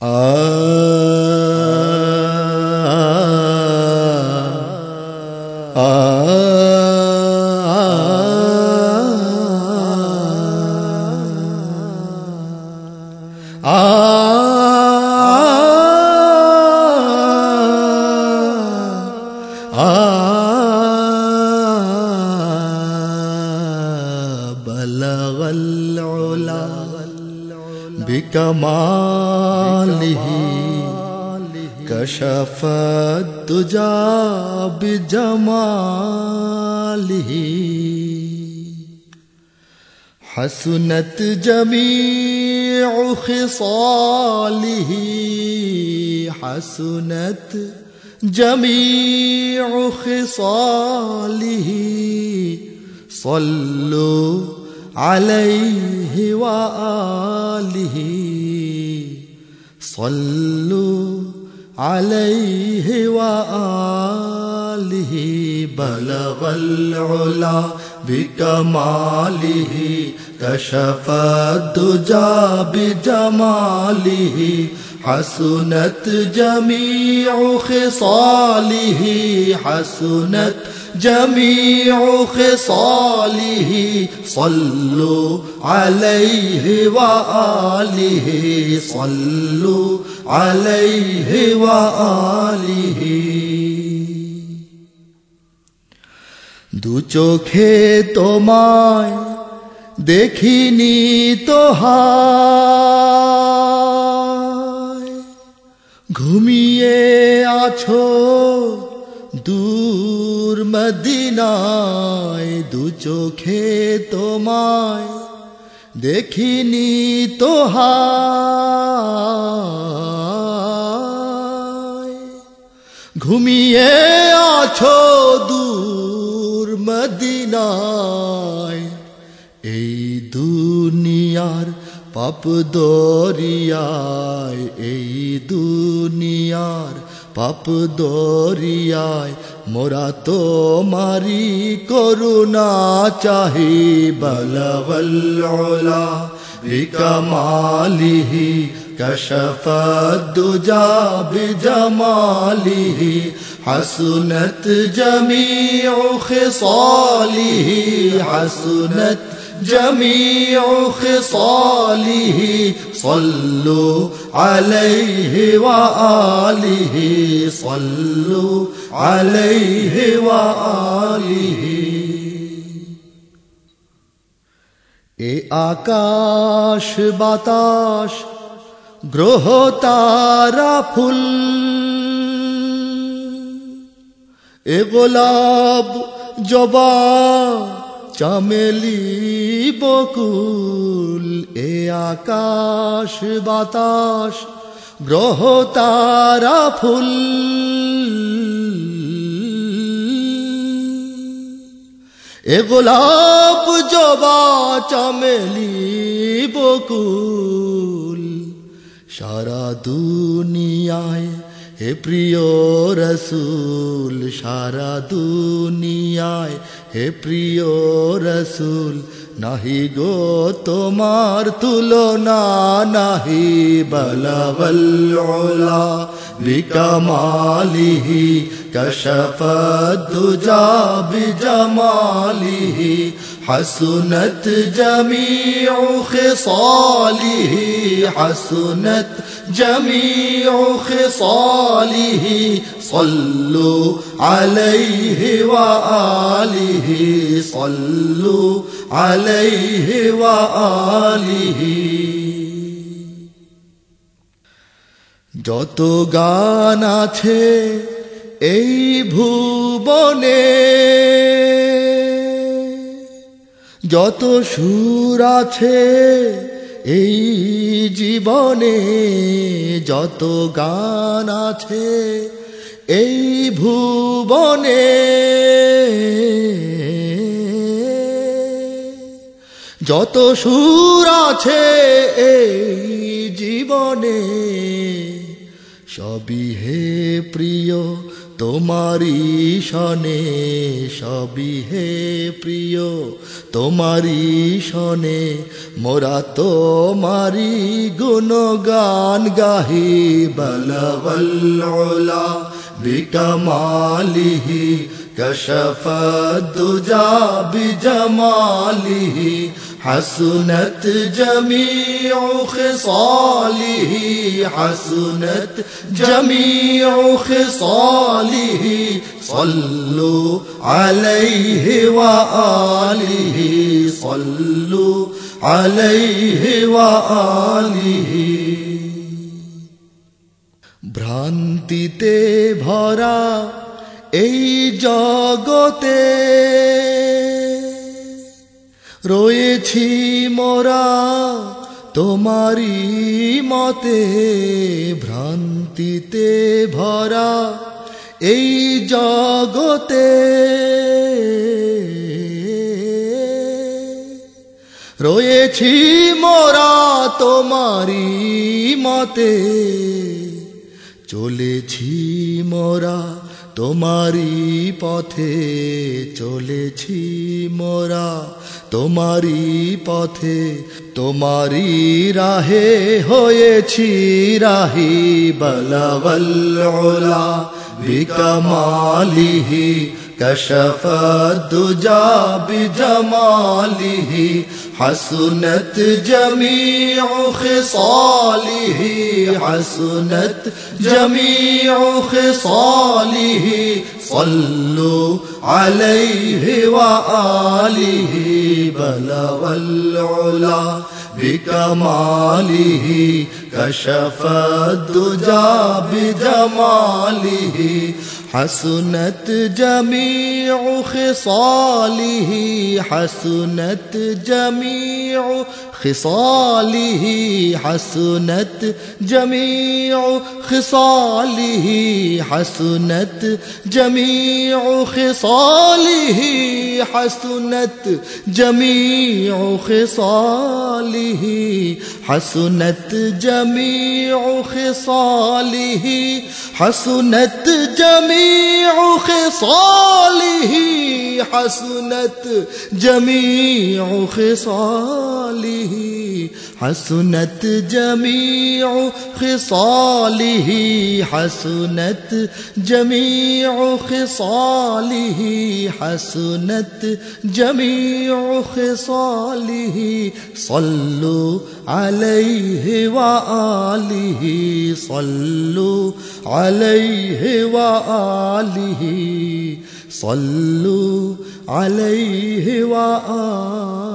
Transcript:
아, 아, 아, 아, 아, 아 بكماله كشف الدجى بجماله. حسنت جميع خصاله. حسنت جميع خصاله. صلوا عليه وآله. صلوا عليه وآله. بلغ العلا بكماله. كشف الدجى بجماله. حسنت جميع خصاله. حسنت جميع خصاله صلوا عليه وآله صلوا عليه وآله দু চোখে তোমায় দেখিনি তো হায় ঘুমিয়ে আছো দূর মদিনায় দু চোখে তোমায় দেখিনি তো হায় ঘুমিয়ে আছো দূর মদিনায়, এই দুনিয়ার পাপ দরিয়ায় এই দুনিয়ার পাপ দরিয়ায় মোরা তো মারি করুণা চাহি বলবল্লা বিকমালিহি كشف الدجى بجماله حسنت جميع خصاله حسنت جميع خصاله صلوا عليه وآله صلوا عليه وآله এ আকাশ বাতাস গ্রহ তারা ফুল এ গোলাপ জবা চামেলি বকুল, এ আকাশ বাতাস, গ্রহ তারা ফুল। এ গোলাপ জবা চামেলি বকুল, সারা দুনিয়ায় হে প্রিয় রসুল সারা দুনিয়ায় হে প্রিয় রসুল নাহি গো তোমার তুলনা নাহি বলবল্লা বিকমালিহি كشف الدجى بجماله حسنت جميع خصاله حسنت جميع خصاله صلوا عليه وآله صلوا عليه وآله যত গান আছে এই ভুবনে যত সুর আছে এই জীবনে যত গান আছে এই ভুবনে যত সুর আছে এই জীবনে সবিহে প্রিয় তোমারি শনে সবিহে প্রিয় তোমারি শনে মোরা তো মারি গুণ গান গাহি বলবল্লা বিকমালিহি, কশফ দুজা বিজমালিহি حسنت جميع خصاله حسنت جميع خصاله صلوا عليه وآله صلوا عليه وآله ভ্রান্তিতে ভরা এই জগতে রয়েছি মোরা তোমারি মতে ভ্রান্তিতে ভরা এই জগতে। রয়েছি মোরা তোমারি মতে চলেছি মোরা তোমারি পথে চলেছি মোরা তোমারি পথে তোমারি রাহে হয়েছি রাহি বলাবল্লা বিকমালিহি, কশফ দুজা বিজমালিহি حسنت جميع خصاله حسنت جميع خصاله صلوا عليه وآله بلغ العلا بكماله كشف الدجى بجماله حسنت جميع خصاله حسنت جميع خصاله حسنت جميع خصاله حسنت جميع خصاله حسنت جميع خصاله حسنت جميع خصاله حسنت جميع خصاله حسنت جميع خصاله. حسنت جميع خصاله. حسنت جميع خصاله. حسنت جميع خصاله. صلوا عليه وآله. صلوا عليه وآله. صلوا عليه وآله